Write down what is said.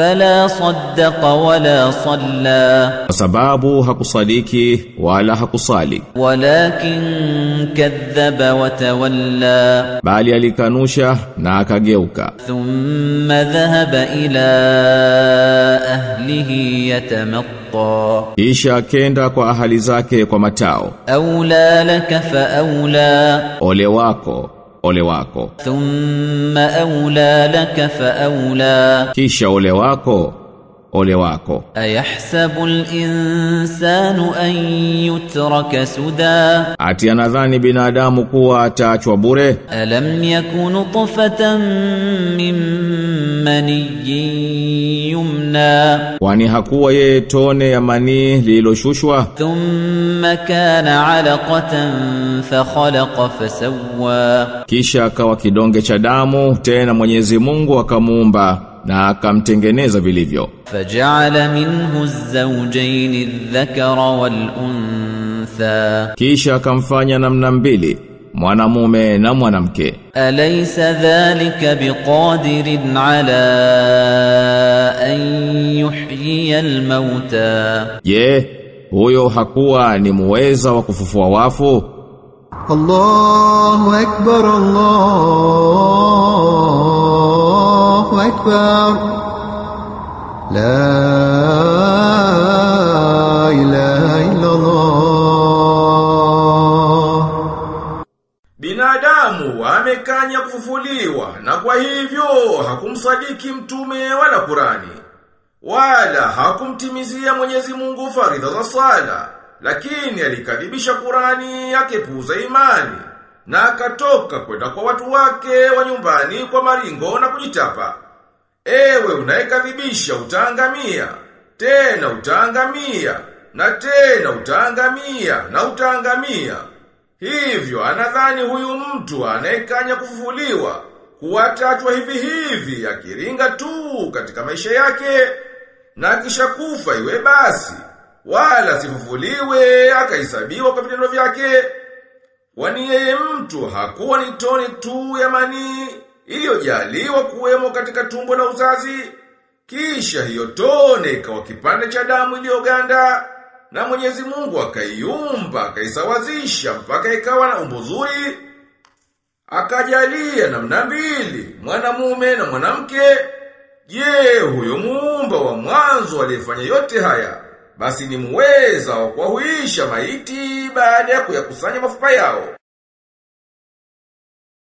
Fala saddaqa wala salla Kwa sababu hakusadiki wala hakusali. Walakin kadhaba watawalla Bali alikanusha na akageuka. Thumma dhahaba ila ahlihi yatamatta kisha akenda kwa ahali zake kwa matao. Aula laka fa aula Ole wako ole wako ثم أولى لك فأولى kisha ole wako ole wako. Ayahsabu linsanu an yutraka suda, ati anadhani binadamu kuwa ataachwa bure. Alam yakun tufatan min maniyyin yumna, kwani hakuwa yeye tone ya manii lililoshushwa. Thumma kana alaqatan fakhalaqa fasawwa, kisha akawa kidonge cha damu, tena Mwenyezi Mungu akamuumba na akamtengeneza vilivyo. faj'ala minhu az-zawjayn adh-dhakara wal-untha, kisha akamfanya namna mbili mwanamume na mwanamke. Alaysa dhalika biqadirin ala an yuhyiya al-mauta, je, huyo hakuwa ni muweza wa kufufua wafu? Allahu akbar Allah أكبر لا إله إلا الله Binadamu amekanya kufufuliwa na kwa hivyo hakumsadiki mtume wala Kurani. Wala hakumtimizia Mwenyezi Mungu faridha za sala, lakini alikadhibisha Kurani akepuuza imani na akatoka kwenda kwa watu wake wa nyumbani kwa maringo na kujitapa. Ewe unayekadhibisha utaangamia, tena utaangamia, na tena utaangamia, na utaangamia. Hivyo anadhani huyu mtu anayekanya kufufuliwa kuwatatwa hivi hivi akiringa tu katika maisha yake na kisha kufa iwe basi wala sifufuliwe akahesabiwa kwa vitendo vyake kwani yeye mtu hakuwa ni toni tu ya manii iliyojaliwa kuwemo katika tumbo la uzazi. Kisha hiyo tone ikawa kipande cha damu iliyoganda na Mwenyezi Mungu akaiumba akaisawazisha mpaka ikawa na umbo zuri. Akajalia namna mbili mwanamume na mwanamke. Je huyo muumba wa mwanzo aliyefanya yote haya basi ni muweza wa kuwahuisha maiti baada ya kuyakusanya mafupa yao